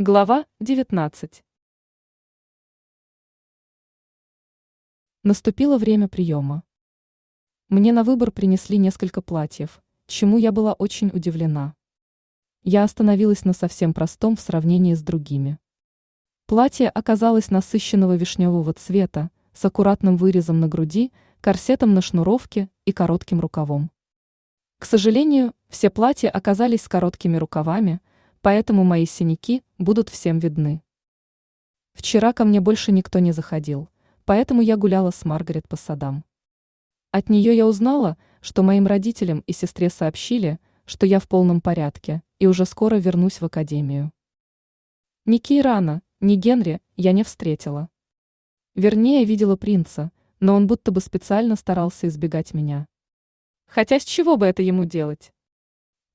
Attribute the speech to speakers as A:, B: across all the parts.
A: Глава 19. Наступило время приема. Мне на выбор принесли несколько платьев, чему я была очень удивлена. Я остановилась на совсем простом в сравнении с другими. Платье оказалось насыщенного вишневого цвета, с аккуратным вырезом на груди, корсетом на шнуровке и коротким рукавом. К сожалению, все платья оказались с короткими рукавами, поэтому мои синяки будут всем видны. Вчера ко мне больше никто не заходил, поэтому я гуляла с Маргарет по садам. От нее я узнала, что моим родителям и сестре сообщили, что я в полном порядке и уже скоро вернусь в академию. Ни Кейрана, ни Генри я не встретила. Вернее, видела принца, но он будто бы специально старался избегать меня. Хотя с чего бы это ему делать?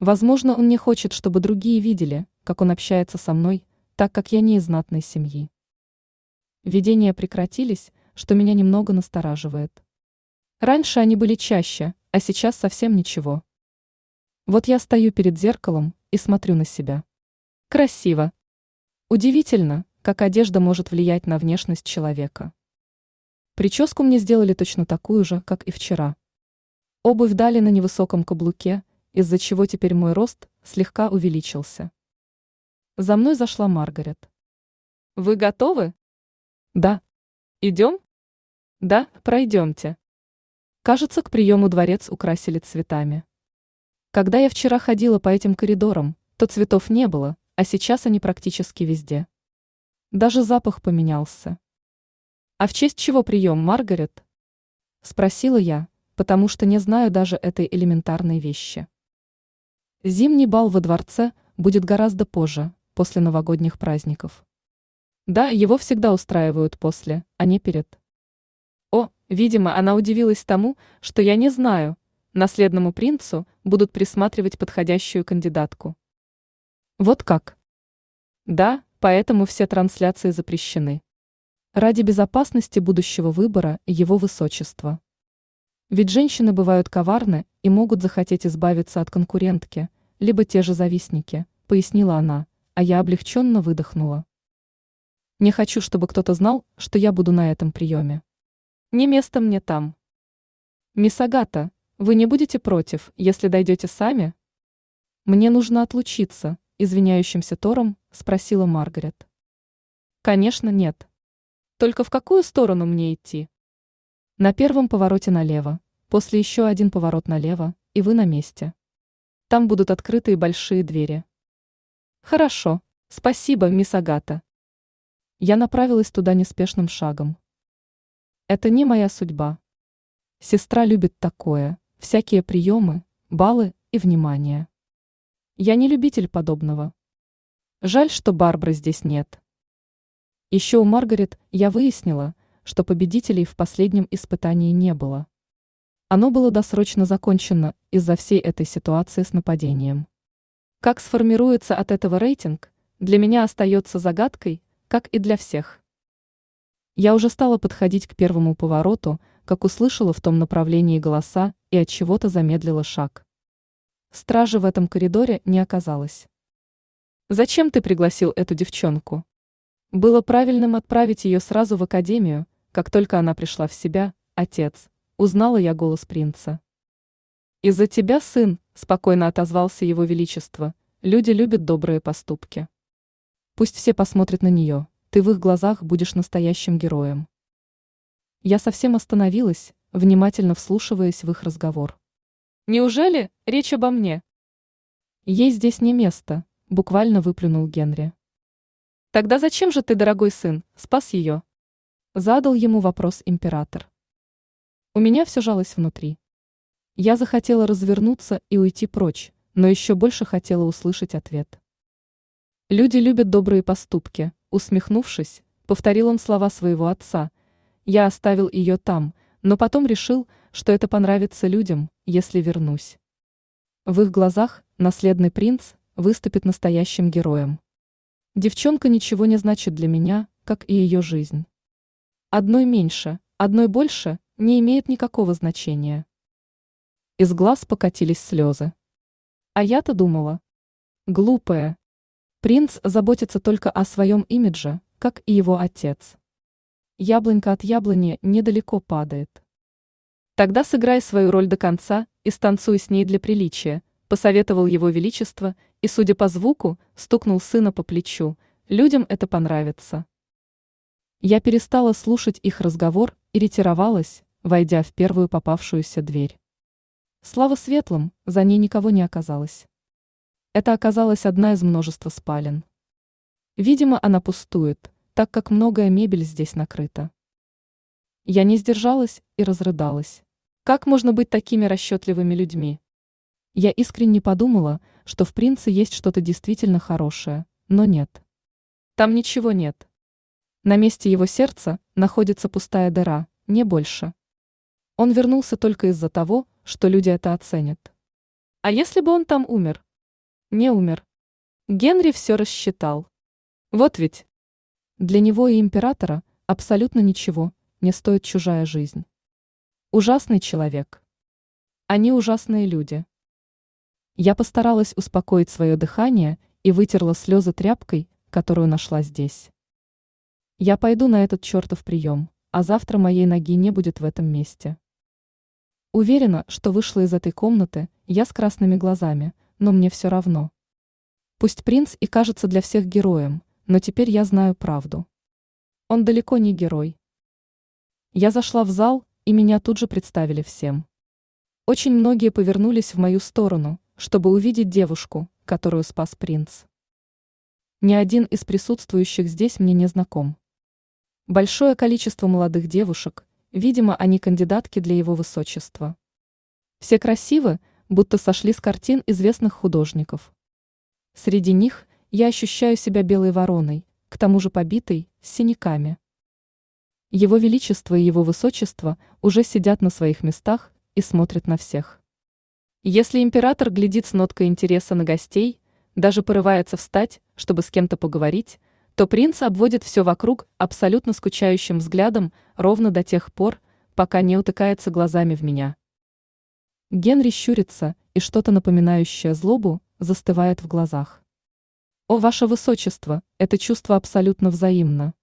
A: Возможно, он не хочет, чтобы другие видели, как он общается со мной, так как я не из знатной семьи. Видения прекратились, что меня немного настораживает. Раньше они были чаще, а сейчас совсем ничего. Вот я стою перед зеркалом и смотрю на себя. Красиво. Удивительно, как одежда может влиять на внешность человека. Прическу мне сделали точно такую же, как и вчера. Обувь дали на невысоком каблуке – из-за чего теперь мой рост слегка увеличился. За мной зашла Маргарет. «Вы готовы?» «Да». «Идем?» «Да, пройдемте». Кажется, к приему дворец украсили цветами. Когда я вчера ходила по этим коридорам, то цветов не было, а сейчас они практически везде. Даже запах поменялся. «А в честь чего прием, Маргарет?» Спросила я, потому что не знаю даже этой элементарной вещи. Зимний бал во дворце будет гораздо позже, после новогодних праздников. Да, его всегда устраивают после, а не перед. О, видимо, она удивилась тому, что я не знаю, наследному принцу будут присматривать подходящую кандидатку. Вот как? Да, поэтому все трансляции запрещены. Ради безопасности будущего выбора его высочества. Ведь женщины бывают коварны и могут захотеть избавиться от конкурентки, либо те же завистники, пояснила она, а я облегченно выдохнула. Не хочу, чтобы кто-то знал, что я буду на этом приеме. Не место мне там. Мисс Агата, вы не будете против, если дойдете сами? Мне нужно отлучиться, извиняющимся Тором, спросила Маргарет. Конечно, нет. Только в какую сторону мне идти? На первом повороте налево, после еще один поворот налево, и вы на месте. Там будут открытые большие двери. Хорошо, спасибо, мисс Агата. Я направилась туда неспешным шагом. Это не моя судьба. Сестра любит такое, всякие приемы, баллы и внимание. Я не любитель подобного. Жаль, что Барбары здесь нет. Еще у Маргарет я выяснила, что победителей в последнем испытании не было. Оно было досрочно закончено из-за всей этой ситуации с нападением. Как сформируется от этого рейтинг, для меня остается загадкой, как и для всех. Я уже стала подходить к первому повороту, как услышала в том направлении голоса и от чего-то замедлила шаг. Стражи в этом коридоре не оказалось. Зачем ты пригласил эту девчонку? Было правильным отправить ее сразу в академию, как только она пришла в себя, отец. Узнала я голос принца. «Из-за тебя, сын», – спокойно отозвался его величество, – «люди любят добрые поступки». Пусть все посмотрят на нее, ты в их глазах будешь настоящим героем. Я совсем остановилась, внимательно вслушиваясь в их разговор. «Неужели речь обо мне?» «Ей здесь не место», – буквально выплюнул Генри. «Тогда зачем же ты, дорогой сын, спас ее?» Задал ему вопрос император. У меня все жалось внутри. Я захотела развернуться и уйти прочь, но еще больше хотела услышать ответ. Люди любят добрые поступки, усмехнувшись, повторил он слова своего отца. Я оставил ее там, но потом решил, что это понравится людям, если вернусь. В их глазах наследный принц выступит настоящим героем. Девчонка ничего не значит для меня, как и ее жизнь. Одной меньше, одной больше не имеет никакого значения. Из глаз покатились слезы. А я-то думала. Глупая. Принц заботится только о своем имидже, как и его отец. Яблонька от яблони недалеко падает. Тогда сыграй свою роль до конца и станцуй с ней для приличия, посоветовал его величество и, судя по звуку, стукнул сына по плечу. Людям это понравится. Я перестала слушать их разговор и ретировалась, войдя в первую попавшуюся дверь. Слава светлым, за ней никого не оказалось. Это оказалась одна из множества спален. Видимо, она пустует, так как многое мебель здесь накрыта. Я не сдержалась и разрыдалась. Как можно быть такими расчетливыми людьми? Я искренне подумала, что в принце есть что-то действительно хорошее, но нет. Там ничего нет. На месте его сердца находится пустая дыра, не больше. Он вернулся только из-за того, что люди это оценят. А если бы он там умер? Не умер. Генри все рассчитал. Вот ведь. Для него и императора абсолютно ничего не стоит чужая жизнь. Ужасный человек. Они ужасные люди. Я постаралась успокоить свое дыхание и вытерла слезы тряпкой, которую нашла здесь. Я пойду на этот чертов прием, а завтра моей ноги не будет в этом месте. Уверена, что вышла из этой комнаты я с красными глазами, но мне все равно. Пусть принц и кажется для всех героем, но теперь я знаю правду. Он далеко не герой. Я зашла в зал, и меня тут же представили всем. Очень многие повернулись в мою сторону, чтобы увидеть девушку, которую спас принц. Ни один из присутствующих здесь мне не знаком. Большое количество молодых девушек, видимо, они кандидатки для его высочества. Все красивы, будто сошли с картин известных художников. Среди них я ощущаю себя белой вороной, к тому же побитой, с синяками. Его Величество и Его Высочество уже сидят на своих местах и смотрят на всех. Если император глядит с ноткой интереса на гостей, даже порывается встать, чтобы с кем-то поговорить, то принц обводит все вокруг абсолютно скучающим взглядом ровно до тех пор, пока не утыкается глазами в меня. Генри щурится, и что-то напоминающее злобу застывает в глазах. О, ваше высочество, это чувство абсолютно взаимно.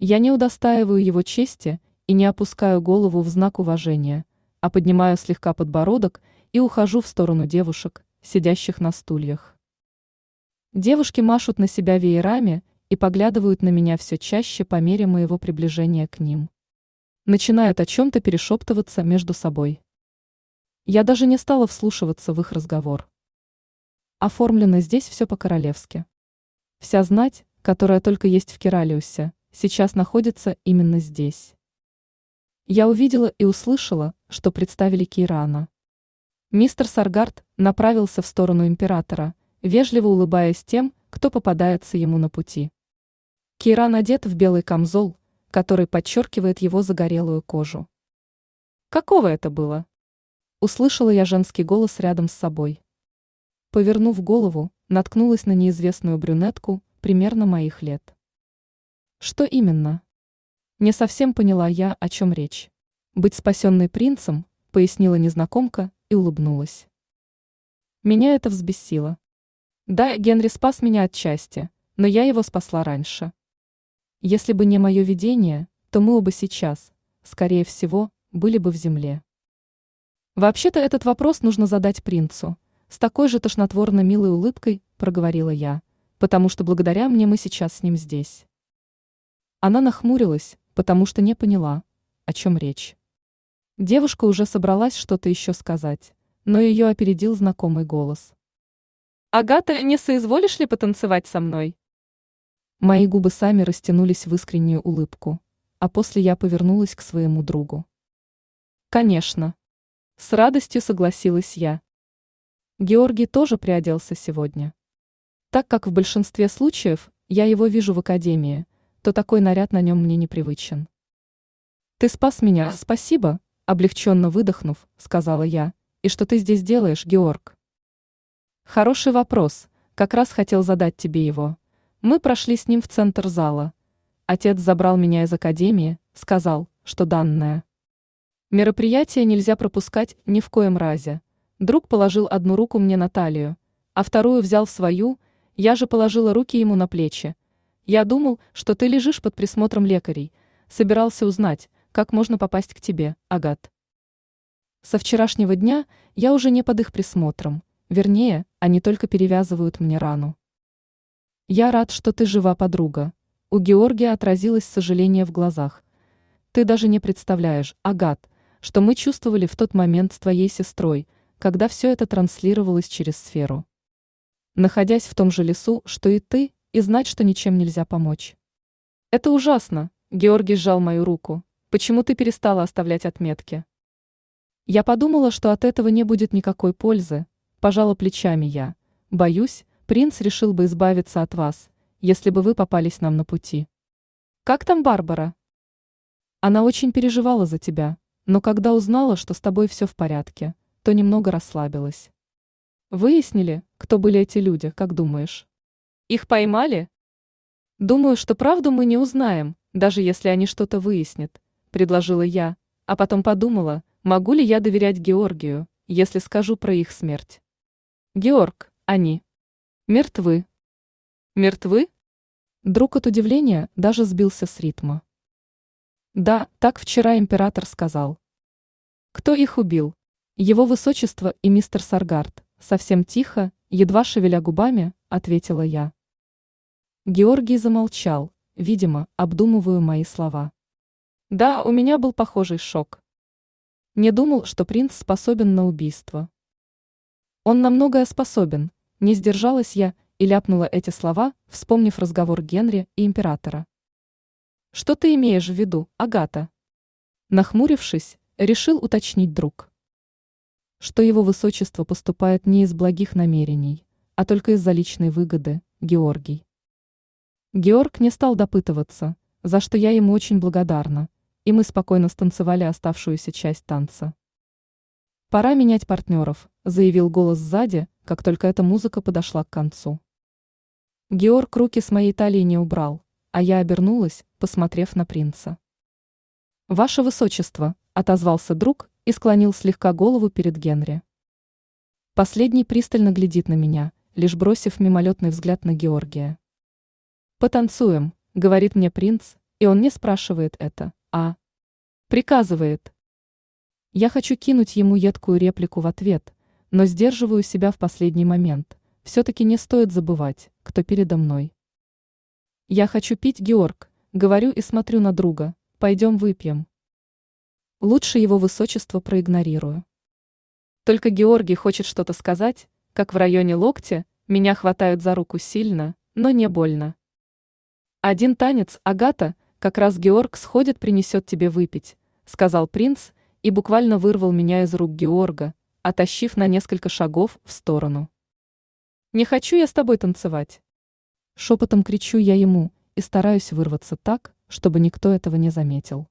A: Я не удостаиваю его чести и не опускаю голову в знак уважения, а поднимаю слегка подбородок и ухожу в сторону девушек, сидящих на стульях. Девушки машут на себя веерами и поглядывают на меня все чаще по мере моего приближения к ним. Начинают о чем-то перешептываться между собой. Я даже не стала вслушиваться в их разговор. Оформлено здесь все по-королевски. Вся знать, которая только есть в Кералиусе, сейчас находится именно здесь. Я увидела и услышала, что представили Кейрана. Мистер Саргард направился в сторону императора, вежливо улыбаясь тем, кто попадается ему на пути. Кейран одет в белый камзол, который подчеркивает его загорелую кожу. Какого это было? Услышала я женский голос рядом с собой. Повернув голову, наткнулась на неизвестную брюнетку, примерно моих лет. Что именно? Не совсем поняла я, о чем речь. Быть спасенной принцем, пояснила незнакомка и улыбнулась. Меня это взбесило. Да, Генри спас меня от счастья, но я его спасла раньше. Если бы не мое видение, то мы оба сейчас, скорее всего, были бы в земле. Вообще-то этот вопрос нужно задать принцу, с такой же тошнотворно милой улыбкой проговорила я, потому что благодаря мне мы сейчас с ним здесь. Она нахмурилась, потому что не поняла, о чем речь. Девушка уже собралась что-то еще сказать, но ее опередил знакомый голос. «Агата, не соизволишь ли потанцевать со мной?» Мои губы сами растянулись в искреннюю улыбку, а после я повернулась к своему другу. «Конечно!» С радостью согласилась я. Георгий тоже приоделся сегодня. Так как в большинстве случаев я его вижу в академии, то такой наряд на нем мне непривычен. «Ты спас меня, спасибо», – облегченно выдохнув, сказала я. «И что ты здесь делаешь, Георг?» «Хороший вопрос, как раз хотел задать тебе его. Мы прошли с ним в центр зала. Отец забрал меня из академии, сказал, что данное. Мероприятие нельзя пропускать ни в коем разе. Друг положил одну руку мне на талию, а вторую взял свою, Я же положила руки ему на плечи. Я думал, что ты лежишь под присмотром лекарей. Собирался узнать, как можно попасть к тебе, Агат. Со вчерашнего дня я уже не под их присмотром. Вернее, они только перевязывают мне рану. Я рад, что ты жива, подруга. У Георгия отразилось сожаление в глазах. Ты даже не представляешь, Агат, что мы чувствовали в тот момент с твоей сестрой, когда все это транслировалось через сферу находясь в том же лесу, что и ты, и знать, что ничем нельзя помочь. Это ужасно, Георгий сжал мою руку. Почему ты перестала оставлять отметки? Я подумала, что от этого не будет никакой пользы, пожала плечами я. Боюсь, принц решил бы избавиться от вас, если бы вы попались нам на пути. Как там Барбара? Она очень переживала за тебя, но когда узнала, что с тобой все в порядке, то немного расслабилась. Выяснили, кто были эти люди, как думаешь? Их поймали? Думаю, что правду мы не узнаем, даже если они что-то выяснят, предложила я, а потом подумала, могу ли я доверять Георгию, если скажу про их смерть. Георг, они мертвы. Мертвы? Друг от удивления даже сбился с ритма. Да, так вчера император сказал. Кто их убил? Его высочество и мистер Саргард. Совсем тихо, едва шевеля губами, ответила я. Георгий замолчал, видимо, обдумывая мои слова. Да, у меня был похожий шок. Не думал, что принц способен на убийство. Он на многое способен, не сдержалась я и ляпнула эти слова, вспомнив разговор Генри и императора. Что ты имеешь в виду, Агата? Нахмурившись, решил уточнить друг что его высочество поступает не из благих намерений, а только из-за личной выгоды, Георгий. Георг не стал допытываться, за что я ему очень благодарна, и мы спокойно станцевали оставшуюся часть танца. «Пора менять партнеров», – заявил голос сзади, как только эта музыка подошла к концу. Георг руки с моей талии не убрал, а я обернулась, посмотрев на принца. «Ваше высочество», – отозвался друг, и склонил слегка голову перед Генри. Последний пристально глядит на меня, лишь бросив мимолетный взгляд на Георгия. «Потанцуем», — говорит мне принц, и он не спрашивает это, а приказывает. Я хочу кинуть ему едкую реплику в ответ, но сдерживаю себя в последний момент. Все-таки не стоит забывать, кто передо мной. Я хочу пить, Георг, говорю и смотрю на друга. Пойдем выпьем. Лучше его высочество проигнорирую. Только Георгий хочет что-то сказать, как в районе локтя, меня хватают за руку сильно, но не больно. Один танец, Агата, как раз Георг сходит принесет тебе выпить, сказал принц и буквально вырвал меня из рук Георга, отащив на несколько шагов в сторону. Не хочу я с тобой танцевать. Шепотом кричу я ему и стараюсь вырваться так, чтобы никто этого не заметил.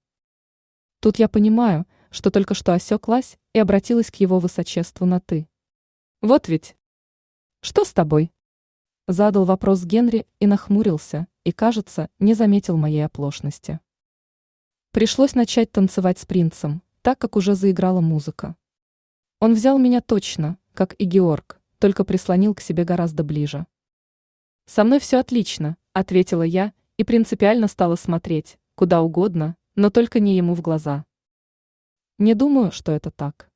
A: Тут я понимаю, что только что осеклась и обратилась к его высочеству на «ты». Вот ведь. Что с тобой? Задал вопрос Генри и нахмурился, и, кажется, не заметил моей оплошности. Пришлось начать танцевать с принцем, так как уже заиграла музыка. Он взял меня точно, как и Георг, только прислонил к себе гораздо ближе. «Со мной все отлично», — ответила я и принципиально стала смотреть, куда угодно, но только не ему в глаза. Не думаю, что это так.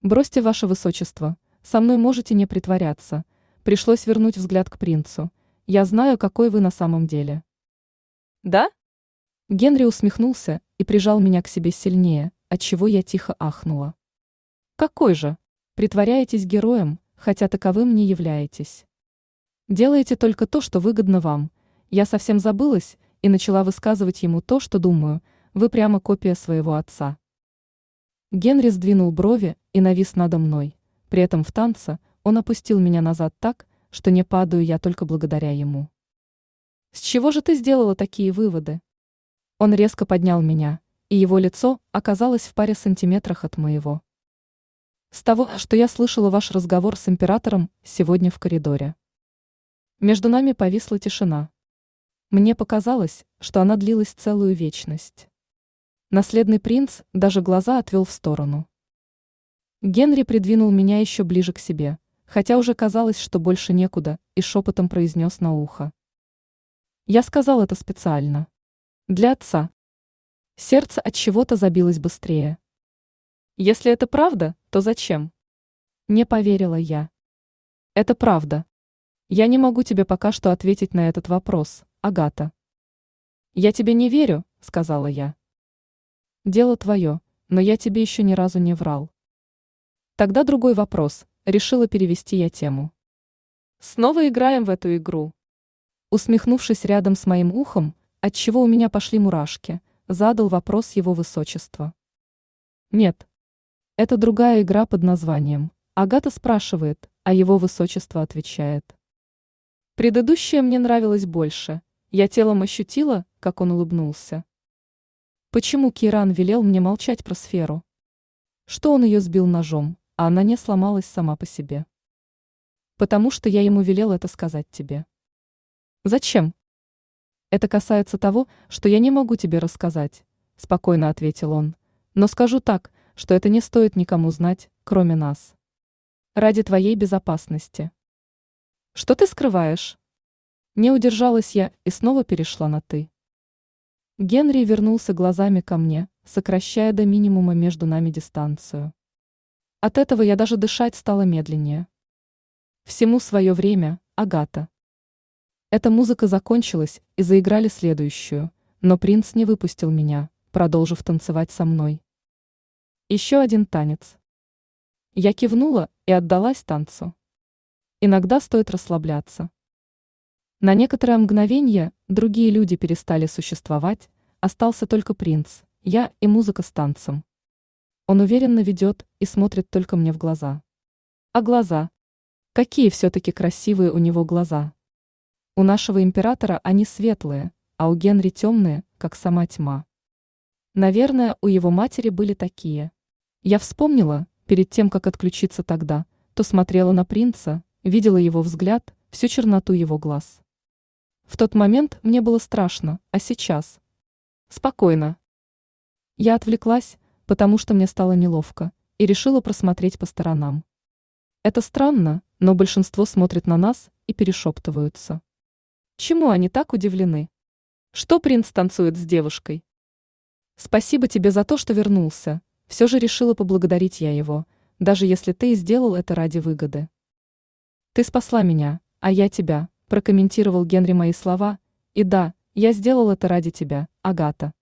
A: Бросьте ваше высочество, со мной можете не притворяться. Пришлось вернуть взгляд к принцу. Я знаю, какой вы на самом деле. Да? Генри усмехнулся и прижал меня к себе сильнее, отчего я тихо ахнула. Какой же? Притворяетесь героем, хотя таковым не являетесь. Делаете только то, что выгодно вам. Я совсем забылась и начала высказывать ему то, что думаю, вы прямо копия своего отца. Генри сдвинул брови и навис надо мной. При этом в танце он опустил меня назад так, что не падаю я только благодаря ему. «С чего же ты сделала такие выводы?» Он резко поднял меня, и его лицо оказалось в паре сантиметрах от моего. «С того, что я слышала ваш разговор с императором сегодня в коридоре». Между нами повисла тишина. Мне показалось, что она длилась целую вечность. Наследный принц даже глаза отвел в сторону. Генри придвинул меня еще ближе к себе, хотя уже казалось, что больше некуда, и шепотом произнес на ухо. Я сказал это специально. Для отца. Сердце от чего-то забилось быстрее. Если это правда, то зачем? Не поверила я. Это правда. Я не могу тебе пока что ответить на этот вопрос, Агата. Я тебе не верю, сказала я. Дело твое, но я тебе еще ни разу не врал. Тогда другой вопрос, решила перевести я тему. Снова играем в эту игру. Усмехнувшись рядом с моим ухом, отчего у меня пошли мурашки, задал вопрос его высочества. Нет. Это другая игра под названием. Агата спрашивает, а его высочество отвечает. Предыдущая мне нравилась больше. Я телом ощутила, как он улыбнулся. Почему Киран велел мне молчать про сферу? Что он ее сбил ножом, а она не сломалась сама по себе? Потому что я ему велел это сказать тебе. Зачем? Это касается того, что я не могу тебе рассказать, спокойно ответил он. Но скажу так, что это не стоит никому знать, кроме нас. Ради твоей безопасности. Что ты скрываешь? Не удержалась я и снова перешла на «ты». Генри вернулся глазами ко мне, сокращая до минимума между нами дистанцию. От этого я даже дышать стала медленнее. Всему свое время, Агата. Эта музыка закончилась и заиграли следующую, но принц не выпустил меня, продолжив танцевать со мной. Еще один танец. Я кивнула и отдалась танцу. Иногда стоит расслабляться. На некоторое мгновение другие люди перестали существовать, остался только принц, я и музыка с танцем. Он уверенно ведет и смотрит только мне в глаза. А глаза? Какие все-таки красивые у него глаза. У нашего императора они светлые, а у Генри темные, как сама тьма. Наверное, у его матери были такие. Я вспомнила, перед тем, как отключиться тогда, то смотрела на принца, видела его взгляд, всю черноту его глаз. В тот момент мне было страшно, а сейчас? Спокойно. Я отвлеклась, потому что мне стало неловко, и решила просмотреть по сторонам. Это странно, но большинство смотрит на нас и перешептываются. Чему они так удивлены? Что принц танцует с девушкой? Спасибо тебе за то, что вернулся. Все же решила поблагодарить я его, даже если ты и сделал это ради выгоды. Ты спасла меня, а я тебя, прокомментировал Генри мои слова, и да, я сделал это ради тебя, Агата.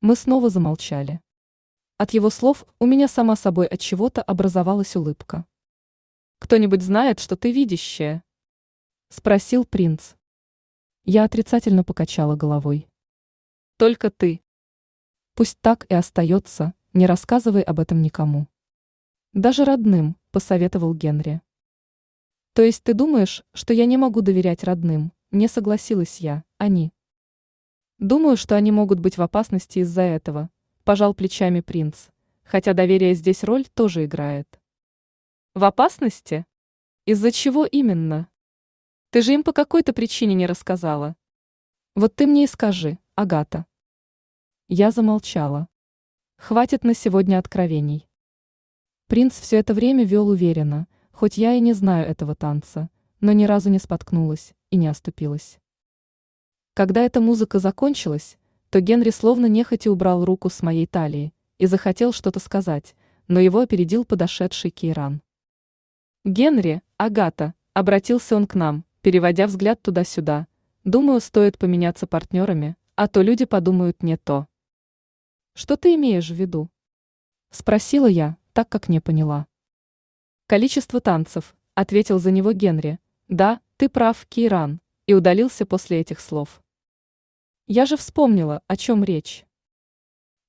A: Мы снова замолчали. От его слов у меня сама собой от чего-то образовалась улыбка. Кто-нибудь знает, что ты видящая? Спросил принц. Я отрицательно покачала головой. Только ты. Пусть так и остается, не рассказывай об этом никому. Даже родным, посоветовал Генри. То есть ты думаешь, что я не могу доверять родным? Не согласилась я, они. Думаю, что они могут быть в опасности из-за этого, пожал плечами принц, хотя доверие здесь роль тоже играет. В опасности? Из-за чего именно? Ты же им по какой-то причине не рассказала. Вот ты мне и скажи, Агата. Я замолчала. Хватит на сегодня откровений. Принц все это время вел уверенно, хоть я и не знаю этого танца, но ни разу не споткнулась и не оступилась. Когда эта музыка закончилась, то Генри словно нехотя убрал руку с моей талии и захотел что-то сказать, но его опередил подошедший Кейран. «Генри, Агата», — обратился он к нам, переводя взгляд туда-сюда. Думаю, стоит поменяться партнерами, а то люди подумают не то. Что ты имеешь в виду? Спросила я, так как не поняла. Количество танцев, ответил за него Генри. Да, ты прав, Кейран, и удалился после этих слов. Я же вспомнила, о чем речь.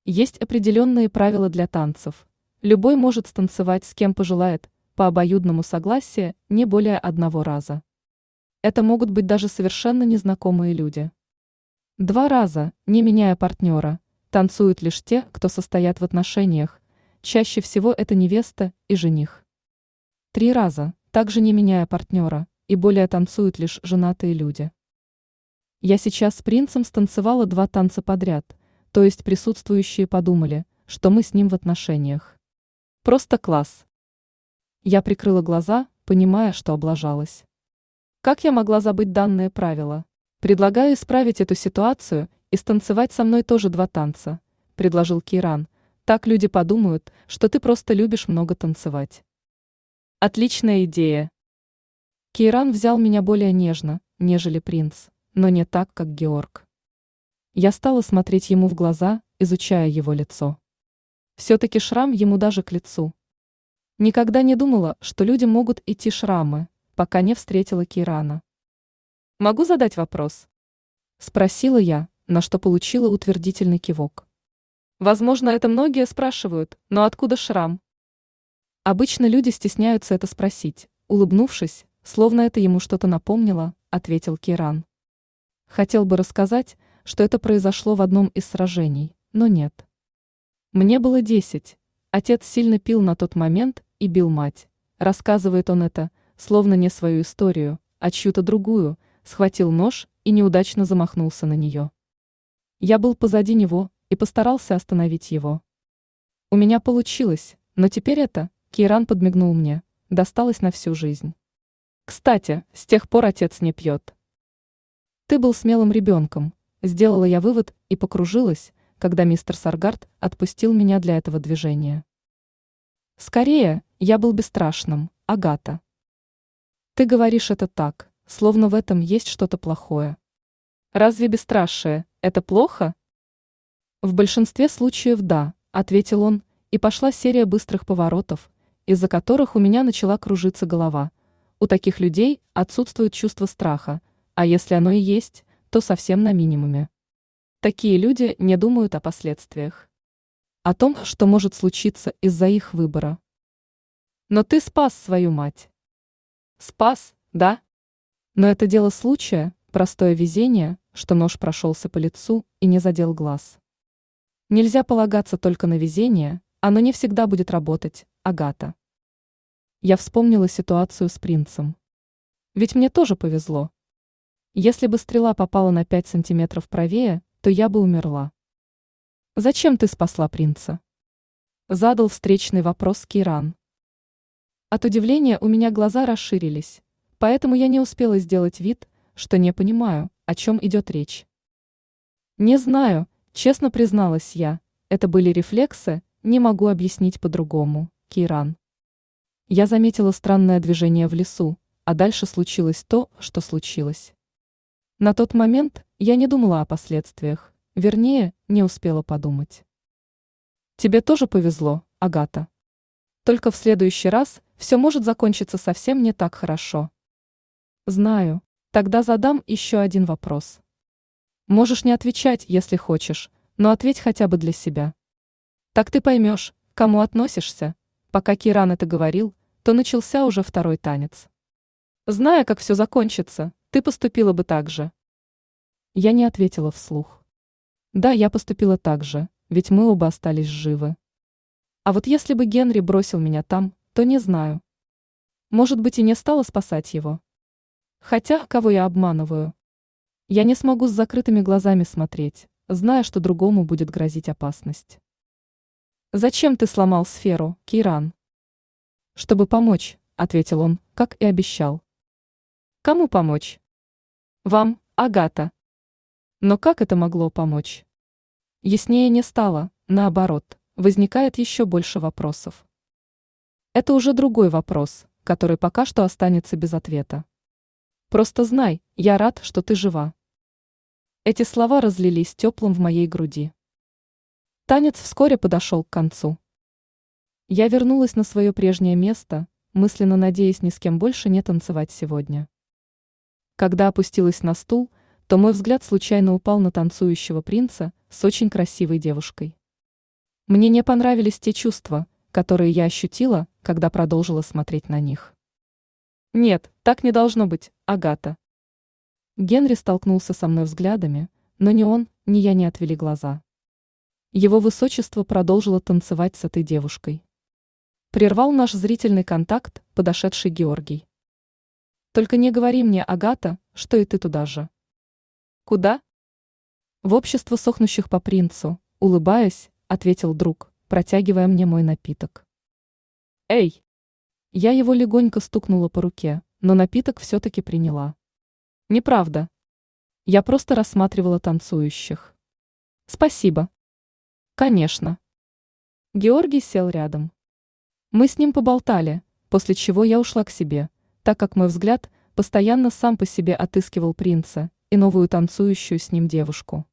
A: Есть определенные правила для танцев. Любой может станцевать с кем пожелает, по обоюдному согласию, не более одного раза. Это могут быть даже совершенно незнакомые люди. Два раза, не меняя партнера, танцуют лишь те, кто состоят в отношениях, чаще всего это невеста и жених. Три раза, также не меняя партнера, и более танцуют лишь женатые люди. Я сейчас с принцем станцевала два танца подряд, то есть присутствующие подумали, что мы с ним в отношениях. Просто класс. Я прикрыла глаза, понимая, что облажалась. Как я могла забыть данное правило? Предлагаю исправить эту ситуацию и станцевать со мной тоже два танца, предложил Киран. Так люди подумают, что ты просто любишь много танцевать. Отличная идея. Кейран взял меня более нежно, нежели принц, но не так, как Георг. Я стала смотреть ему в глаза, изучая его лицо. Все-таки шрам ему даже к лицу. Никогда не думала, что людям могут идти шрамы, пока не встретила Кейрана. «Могу задать вопрос?» Спросила я, на что получила утвердительный кивок. Возможно, это многие спрашивают, но откуда шрам? Обычно люди стесняются это спросить. Улыбнувшись, словно это ему что-то напомнило, ответил Киран. Хотел бы рассказать, что это произошло в одном из сражений, но нет. Мне было десять. Отец сильно пил на тот момент и бил мать. Рассказывает он это, словно не свою историю, а чью-то другую, схватил нож и неудачно замахнулся на нее. Я был позади него и постарался остановить его. У меня получилось, но теперь это, Кейран подмигнул мне, досталось на всю жизнь. Кстати, с тех пор отец не пьет. Ты был смелым ребенком, сделала я вывод и покружилась, когда мистер Саргард отпустил меня для этого движения. Скорее, я был бесстрашным, Агата. Ты говоришь это так, словно в этом есть что-то плохое. Разве бесстрашие – это плохо? В большинстве случаев да, ответил он, и пошла серия быстрых поворотов, из-за которых у меня начала кружиться голова. У таких людей отсутствует чувство страха, а если оно и есть, то совсем на минимуме. Такие люди не думают о последствиях о том, что может случиться из-за их выбора. Но ты спас свою мать. Спас, да? Но это дело случая, простое везение, что нож прошелся по лицу и не задел глаз. Нельзя полагаться только на везение, оно не всегда будет работать, Агата. Я вспомнила ситуацию с принцем. Ведь мне тоже повезло. Если бы стрела попала на 5 сантиметров правее, то я бы умерла. «Зачем ты спасла принца?» Задал встречный вопрос Киран. От удивления у меня глаза расширились, поэтому я не успела сделать вид, что не понимаю, о чем идет речь. Не знаю, честно призналась я, это были рефлексы, не могу объяснить по-другому, Киран. Я заметила странное движение в лесу, а дальше случилось то, что случилось. На тот момент я не думала о последствиях. Вернее, не успела подумать. Тебе тоже повезло, Агата. Только в следующий раз все может закончиться совсем не так хорошо. Знаю. Тогда задам еще один вопрос. Можешь не отвечать, если хочешь, но ответь хотя бы для себя. Так ты поймешь, к кому относишься. Пока Киран это говорил, то начался уже второй танец. Зная, как все закончится, ты поступила бы так же. Я не ответила вслух. Да, я поступила так же, ведь мы оба остались живы. А вот если бы Генри бросил меня там, то не знаю. Может быть и не стала спасать его. Хотя, кого я обманываю? Я не смогу с закрытыми глазами смотреть, зная, что другому будет грозить опасность. «Зачем ты сломал сферу, Киран?» «Чтобы помочь», — ответил он, как и обещал. «Кому помочь?» «Вам, Агата». Но как это могло помочь? Яснее не стало, наоборот, возникает еще больше вопросов. Это уже другой вопрос, который пока что останется без ответа. Просто знай, я рад, что ты жива. Эти слова разлились теплым в моей груди. Танец вскоре подошел к концу. Я вернулась на свое прежнее место, мысленно надеясь ни с кем больше не танцевать сегодня. Когда опустилась на стул, то мой взгляд случайно упал на танцующего принца с очень красивой девушкой. Мне не понравились те чувства, которые я ощутила, когда продолжила смотреть на них. Нет, так не должно быть, Агата. Генри столкнулся со мной взглядами, но ни он, ни я не отвели глаза. Его высочество продолжило танцевать с этой девушкой. Прервал наш зрительный контакт подошедший Георгий. Только не говори мне, Агата, что и ты туда же. Куда? В общество сохнущих по принцу, улыбаясь, ответил друг, протягивая мне мой напиток. Эй! Я его легонько стукнула по руке, но напиток все-таки приняла. Неправда. Я просто рассматривала танцующих. Спасибо. Конечно. Георгий сел рядом. Мы с ним поболтали, после чего я ушла к себе, так как мой взгляд постоянно сам по себе отыскивал принца и новую танцующую с ним девушку.